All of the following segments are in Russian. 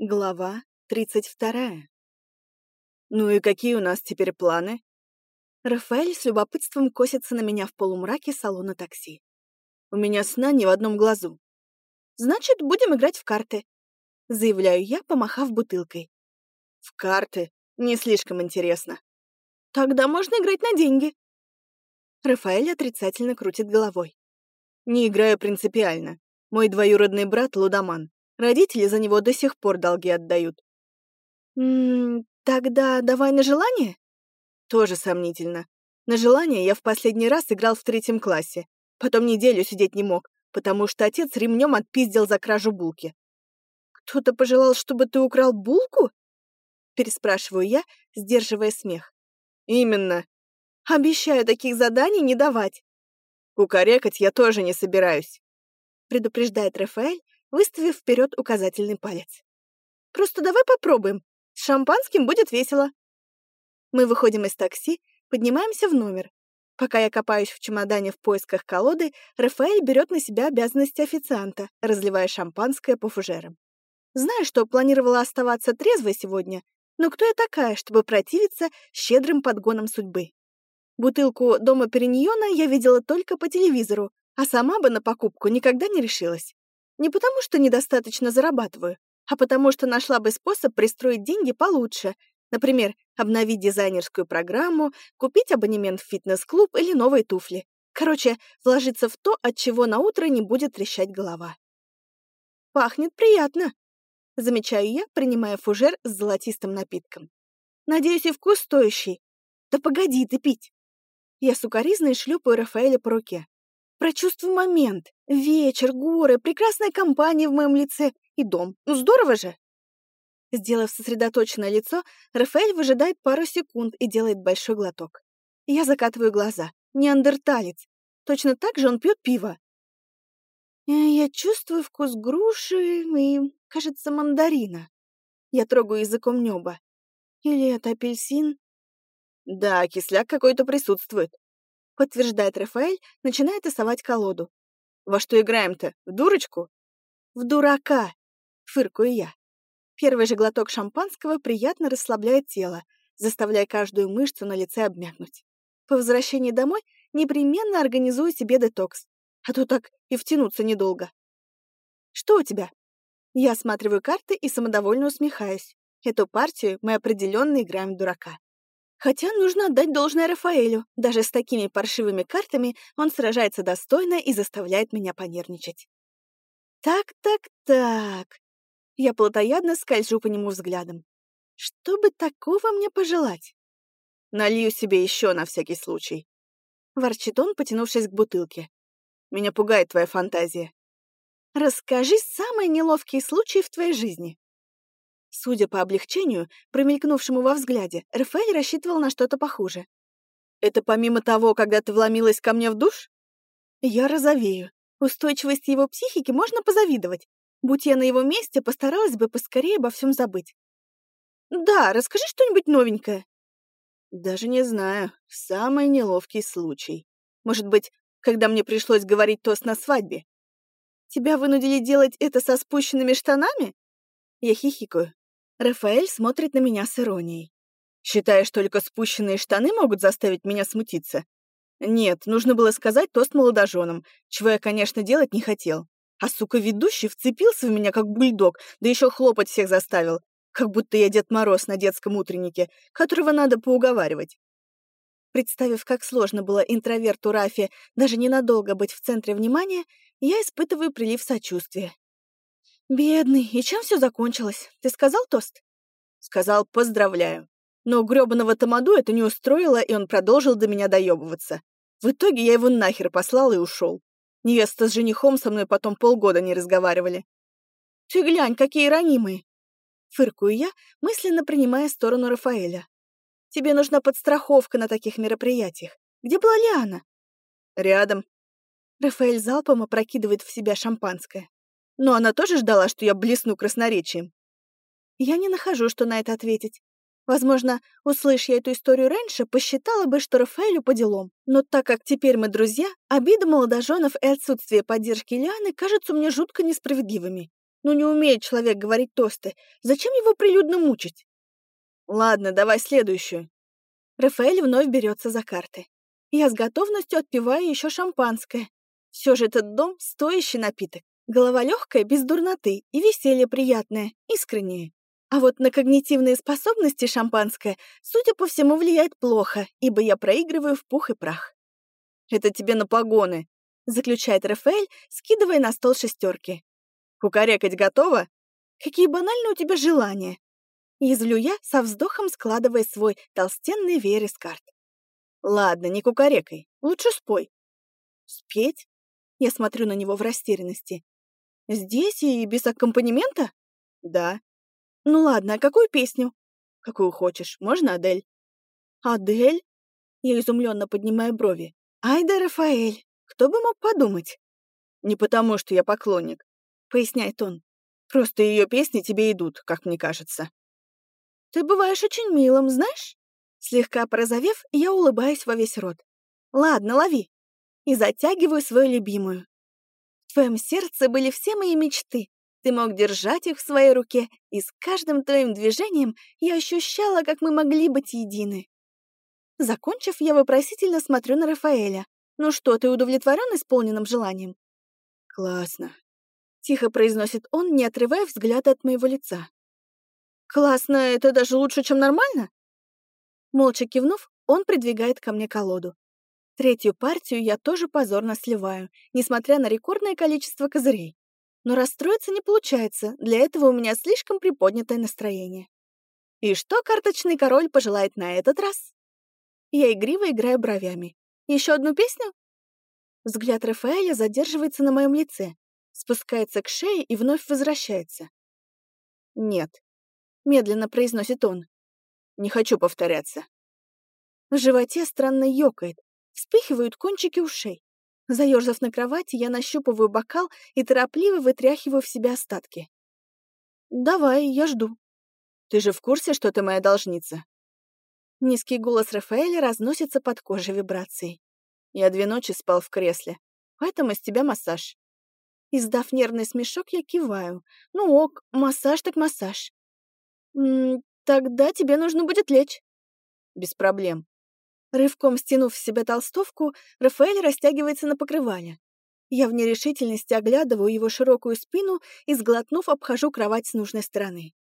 Глава 32. «Ну и какие у нас теперь планы?» Рафаэль с любопытством косится на меня в полумраке салона такси. «У меня сна ни в одном глазу». «Значит, будем играть в карты», — заявляю я, помахав бутылкой. «В карты? Не слишком интересно». «Тогда можно играть на деньги». Рафаэль отрицательно крутит головой. «Не играю принципиально. Мой двоюродный брат — лудоман. Родители за него до сих пор долги отдают. «М -м, тогда давай на желание?» Тоже сомнительно. На желание я в последний раз играл в третьем классе. Потом неделю сидеть не мог, потому что отец ремнем отпиздил за кражу булки. «Кто-то пожелал, чтобы ты украл булку?» Переспрашиваю я, сдерживая смех. «Именно. Обещаю таких заданий не давать». «Кукарекать я тоже не собираюсь», предупреждает Рафаэль, выставив вперед указательный палец. «Просто давай попробуем. С шампанским будет весело». Мы выходим из такси, поднимаемся в номер. Пока я копаюсь в чемодане в поисках колоды, Рафаэль берет на себя обязанности официанта, разливая шампанское по фужерам. Знаю, что планировала оставаться трезвой сегодня, но кто я такая, чтобы противиться щедрым подгонам судьбы? Бутылку дома Периньона я видела только по телевизору, а сама бы на покупку никогда не решилась. Не потому, что недостаточно зарабатываю, а потому что нашла бы способ пристроить деньги получше. Например, обновить дизайнерскую программу, купить абонемент в фитнес-клуб или новые туфли. Короче, вложиться в то, от чего на утро не будет трещать голова. «Пахнет приятно», — замечаю я, принимая фужер с золотистым напитком. «Надеюсь, и вкус стоящий. Да погоди ты пить!» Я сукоризной шлепаю Рафаэля по руке. Прочувствуй момент. Вечер, горы, прекрасная компания в моем лице и дом. Ну здорово же!» Сделав сосредоточенное лицо, Рафаэль выжидает пару секунд и делает большой глоток. Я закатываю глаза. Неандерталец. Точно так же он пьет пиво. Э, я чувствую вкус груши и, кажется, мандарина. Я трогаю языком небо. Или это апельсин? Да, кисляк какой-то присутствует подтверждает Рафаэль, начинает тасовать колоду. «Во что играем-то? В дурочку?» «В дурака!» — фыркаю я. Первый же глоток шампанского приятно расслабляет тело, заставляя каждую мышцу на лице обмякнуть. По возвращении домой непременно организую себе детокс, а то так и втянуться недолго. «Что у тебя?» Я осматриваю карты и самодовольно усмехаюсь. Эту партию мы определенно играем в дурака. Хотя нужно отдать должное Рафаэлю. Даже с такими паршивыми картами он сражается достойно и заставляет меня понервничать. Так, так, так. Я плотоядно скольжу по нему взглядом. Что бы такого мне пожелать? Налью себе еще на всякий случай. Ворчит он, потянувшись к бутылке. Меня пугает твоя фантазия. Расскажи самые неловкие случаи в твоей жизни. Судя по облегчению, промелькнувшему во взгляде, Рафаэль рассчитывал на что-то похуже. «Это помимо того, когда ты вломилась ко мне в душ?» Я розовею. Устойчивости его психики можно позавидовать. Будь я на его месте, постаралась бы поскорее обо всем забыть. «Да, расскажи что-нибудь новенькое». «Даже не знаю. Самый неловкий случай. Может быть, когда мне пришлось говорить тост на свадьбе?» «Тебя вынудили делать это со спущенными штанами?» Я хихикаю. Рафаэль смотрит на меня с иронией. «Считаешь, только спущенные штаны могут заставить меня смутиться?» «Нет, нужно было сказать тост молодоженам, чего я, конечно, делать не хотел. А, сука, ведущий вцепился в меня, как бульдог, да еще хлопать всех заставил, как будто я Дед Мороз на детском утреннике, которого надо поуговаривать». Представив, как сложно было интроверту Рафи даже ненадолго быть в центре внимания, я испытываю прилив сочувствия. «Бедный, и чем все закончилось? Ты сказал тост?» Сказал «поздравляю». Но грёбаного Тамаду это не устроило, и он продолжил до меня доебываться. В итоге я его нахер послал и ушел. Невеста с женихом со мной потом полгода не разговаривали. «Ты глянь, какие ранимые!» Фыркую я, мысленно принимая сторону Рафаэля. «Тебе нужна подстраховка на таких мероприятиях. Где была Лиана?» «Рядом». Рафаэль залпом опрокидывает в себя шампанское. Но она тоже ждала, что я блесну красноречием. Я не нахожу, что на это ответить. Возможно, услышь я эту историю раньше, посчитала бы, что Рафаэлю по делам. Но так как теперь мы друзья, обиды молодоженов и отсутствие поддержки Лианы кажутся мне жутко несправедливыми. Ну не умеет человек говорить тосты. Зачем его прилюдно мучить? Ладно, давай следующую. Рафаэль вновь берется за карты. Я с готовностью отпиваю еще шампанское. Все же этот дом — стоящий напиток. Голова легкая, без дурноты, и веселье приятное, искреннее. А вот на когнитивные способности шампанское, судя по всему, влияет плохо, ибо я проигрываю в пух и прах. «Это тебе на погоны», — заключает Рафаэль, скидывая на стол шестерки. «Кукарекать готова?» «Какие банальные у тебя желания!» Язвлю я, со вздохом складывая свой толстенный веер карт. «Ладно, не кукарекай, лучше спой». «Спеть?» Я смотрю на него в растерянности. «Здесь и без аккомпанемента?» «Да». «Ну ладно, а какую песню?» «Какую хочешь, можно Адель?» «Адель?» Я изумленно поднимаю брови. «Ай да Рафаэль, кто бы мог подумать?» «Не потому, что я поклонник», — поясняет он. «Просто ее песни тебе идут, как мне кажется». «Ты бываешь очень милым, знаешь?» Слегка порозовев, я улыбаюсь во весь рот. «Ладно, лови!» И затягиваю свою любимую. Твоем сердце были все мои мечты. Ты мог держать их в своей руке, и с каждым твоим движением я ощущала, как мы могли быть едины. Закончив, я вопросительно смотрю на Рафаэля. «Ну что, ты удовлетворен исполненным желанием?» «Классно», — тихо произносит он, не отрывая взгляда от моего лица. «Классно, это даже лучше, чем нормально?» Молча кивнув, он придвигает ко мне колоду. Третью партию я тоже позорно сливаю, несмотря на рекордное количество козырей. Но расстроиться не получается, для этого у меня слишком приподнятое настроение. И что карточный король пожелает на этот раз? Я игриво играю бровями. Еще одну песню? Взгляд Рафаэля задерживается на моем лице, спускается к шее и вновь возвращается. Нет, медленно произносит он. Не хочу повторяться. В животе странно ёкает, вспыхивают кончики ушей. Заёрзав на кровати, я нащупываю бокал и торопливо вытряхиваю в себя остатки. «Давай, я жду». «Ты же в курсе, что ты моя должница?» Низкий голос Рафаэля разносится под кожей вибрацией. «Я две ночи спал в кресле, поэтому с тебя массаж». Издав нервный смешок, я киваю. «Ну ок, массаж так массаж. Тогда тебе нужно будет лечь. Без проблем. Рывком стянув в себя толстовку, Рафаэль растягивается на покрывале. Я в нерешительности оглядываю его широкую спину и, сглотнув, обхожу кровать с нужной стороны.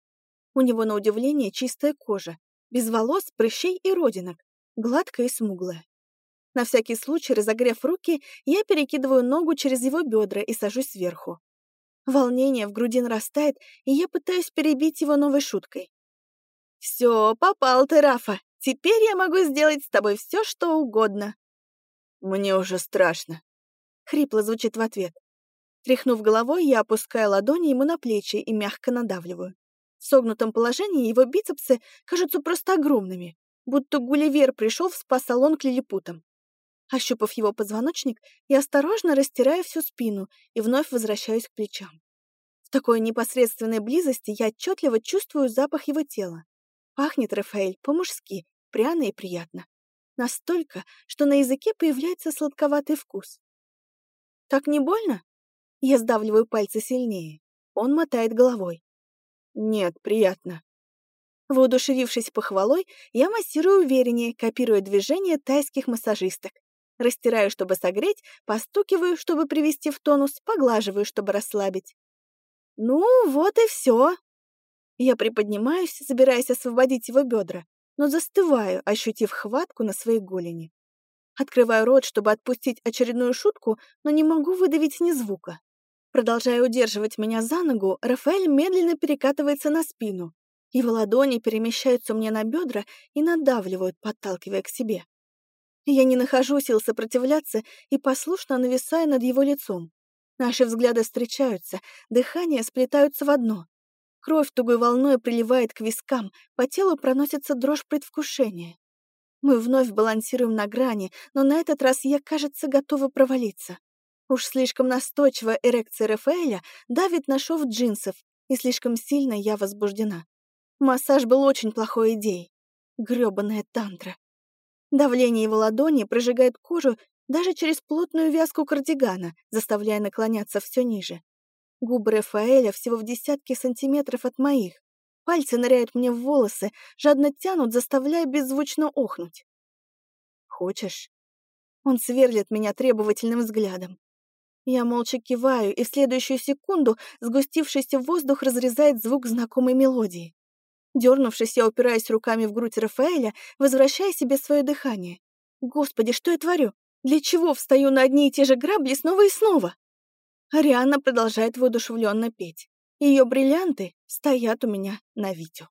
У него, на удивление, чистая кожа, без волос, прыщей и родинок, гладкая и смуглая. На всякий случай, разогрев руки, я перекидываю ногу через его бедра и сажусь сверху. Волнение в груди нарастает, и я пытаюсь перебить его новой шуткой. «Все, попал ты, Рафа. Теперь я могу сделать с тобой все, что угодно». «Мне уже страшно», — хрипло звучит в ответ. Тряхнув головой, я опускаю ладони ему на плечи и мягко надавливаю. В согнутом положении его бицепсы кажутся просто огромными, будто Гулливер пришел в спа-салон к лилипутам. Ощупав его позвоночник, я осторожно растираю всю спину и вновь возвращаюсь к плечам. В такой непосредственной близости я отчетливо чувствую запах его тела. Пахнет Рафаэль по-мужски, пряно и приятно. Настолько, что на языке появляется сладковатый вкус. «Так не больно?» Я сдавливаю пальцы сильнее. Он мотает головой. «Нет, приятно». Воодушевившись похвалой, я массирую увереннее, копируя движения тайских массажисток. Растираю, чтобы согреть, постукиваю, чтобы привести в тонус, поглаживаю, чтобы расслабить. Ну, вот и все. Я приподнимаюсь, собираясь освободить его бедра, но застываю, ощутив хватку на своей голени. Открываю рот, чтобы отпустить очередную шутку, но не могу выдавить ни звука. Продолжая удерживать меня за ногу, Рафаэль медленно перекатывается на спину. Его ладони перемещаются мне на бедра и надавливают, подталкивая к себе. Я не нахожу сил сопротивляться и послушно нависаю над его лицом. Наши взгляды встречаются, дыхания сплетаются в одно. Кровь тугой волной приливает к вискам, по телу проносится дрожь предвкушения. Мы вновь балансируем на грани, но на этот раз я, кажется, готова провалиться. Уж слишком настойчивая эрекция Рафаэля давит на шов джинсов, и слишком сильно я возбуждена. Массаж был очень плохой идеей. Грёбаная тантра. Давление его ладони прожигает кожу даже через плотную вязку кардигана, заставляя наклоняться все ниже. Губы Рафаэля всего в десятке сантиметров от моих. Пальцы ныряют мне в волосы, жадно тянут, заставляя беззвучно охнуть. «Хочешь?» Он сверлит меня требовательным взглядом. Я молча киваю, и в следующую секунду сгустившийся воздух разрезает звук знакомой мелодии. Дернувшись, я упираюсь руками в грудь Рафаэля, возвращая себе свое дыхание. Господи, что я творю? Для чего встаю на одни и те же грабли снова и снова? Ариана продолжает воодушевленно петь. Ее бриллианты стоят у меня на видео.